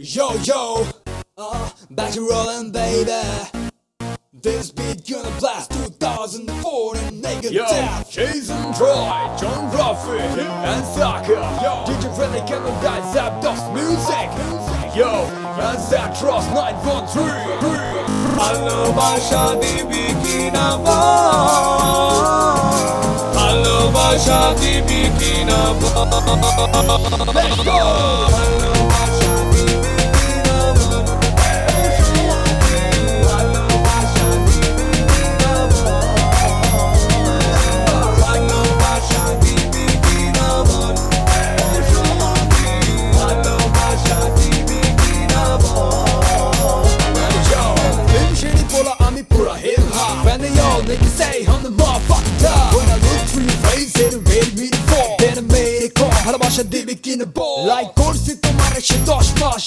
Yo yo, uh, back to rolling baby. This beat gonna blast 2004 and make it Yo, death. Jason Troy, John Ruffy, and Saka. Yo, DJ Freddy Cameron Guys, Zapdos Music. Yo, and Zatros 913. ভালোবাসা দিবি কিনা ভালোবাসা দিবি কিনা Let's go! Make on the motherfucking top. When I look through your face, it ready me to fall. Then I made it call, ভালোবাসা দিবি কিনা বল like করছি তোমার সে দশ মাস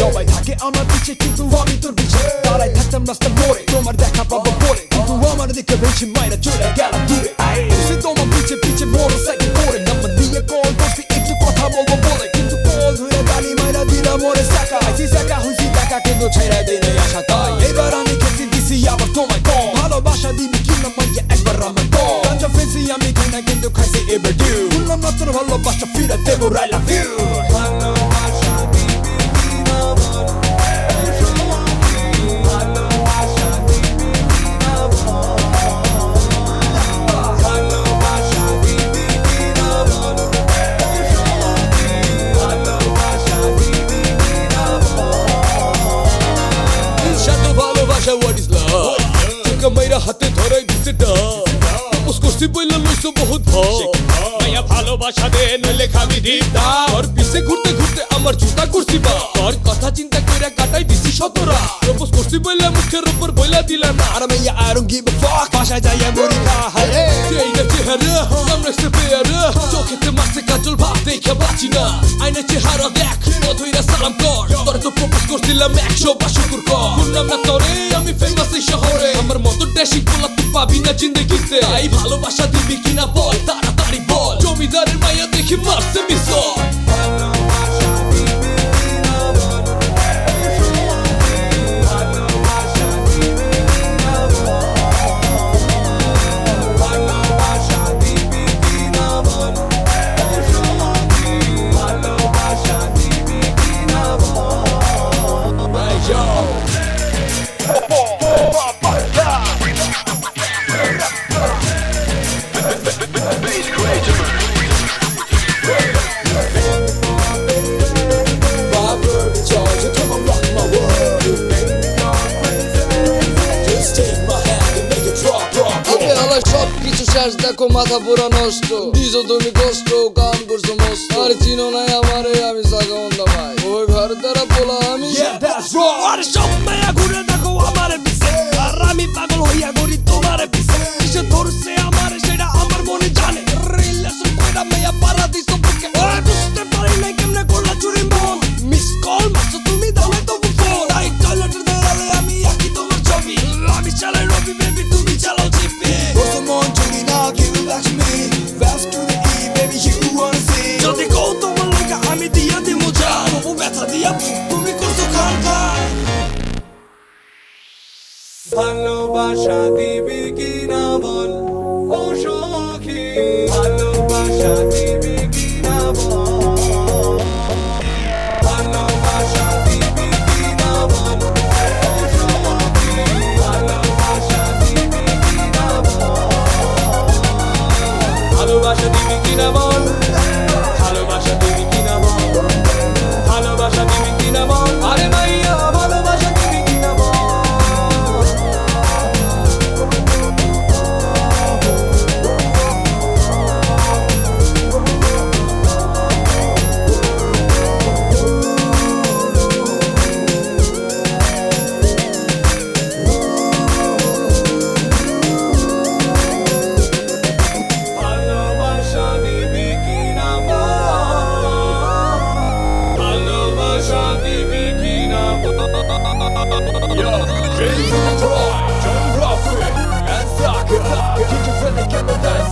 সবাই থাকে আমার পিছে কিন্তু আমি তোর পিছে তারাই থাকতাম রাস্তা মোড়ে তোমার দেখা পাবো পরে কিন্তু আমার দিকে বেশি মাইরা চলে গেলাম দূরে সে তোমার পিছে পিছে মোটর সাইকেল করে নাম্বার দিয়ে কল করছি একটু কথা বলব বলে কিন্তু কল ধরে গালি মাইরা দিলাম ওরে সাকা আইসি সাকা হইছি দেখা কিন্তু ছেড়ে আমি খাই না কিন্তু খাইছি এবার ডিউ বললাম না তোর ভালোবাসা ফিরে দেবো রাই লাভ ইউ সাথে ভালোবাসা what is love চোখে মাইরা হাতে ধরে দিছে ডাক প্রপোজ করছি ভালোবাসা দে নইলে খাবি দীপ তোর পিছে ঘুরতে ঘুরতে আমার জুতা করছি বা। তোর কথা চিন্তা কইরা কাটাই দিছি সতরা প্রপোজ করছি বইলা মুখের উপর বইলা দিলা না আর I don't give a fuck যাই মরি না হারে এই না চেহারা আমরা সে পেয়ারা। চোখেতে মাসে কাজল ভাব দেখে বাঁচি না। আইনে চেহারা দেখ মধুইরা সালাম কর। তোর তো প্রপোজ করছিলাম একশো বা শুকুর কর শুনলাম না তোরে আমি ফেমাস এই শহরে। আমার মতো ড্যাশিং পোলা তুই পাবি না জিন্দগিতে। এই ভালোবাসা দিবি কিনা বল তাড়াতাড়ি می‌ذاره نیاد که مست میزار শেষ দেখো মাথা পুরা নষ্ট। দিছো তুমি কষ্ট কাম করছ মস্ত। আর চিনো নাই আমারে আমি সাগা অন্ধা ভাই। ওই ঘর দ্বারা পোলা আমি আর সব মায়া ঘুরে ভালোবাসা দিবি কিনা বল? ও সখী, ভালোবাসা দিবি কি না বল? ও বল? ভালোবাসা দিবি কিনা বল? jeopardize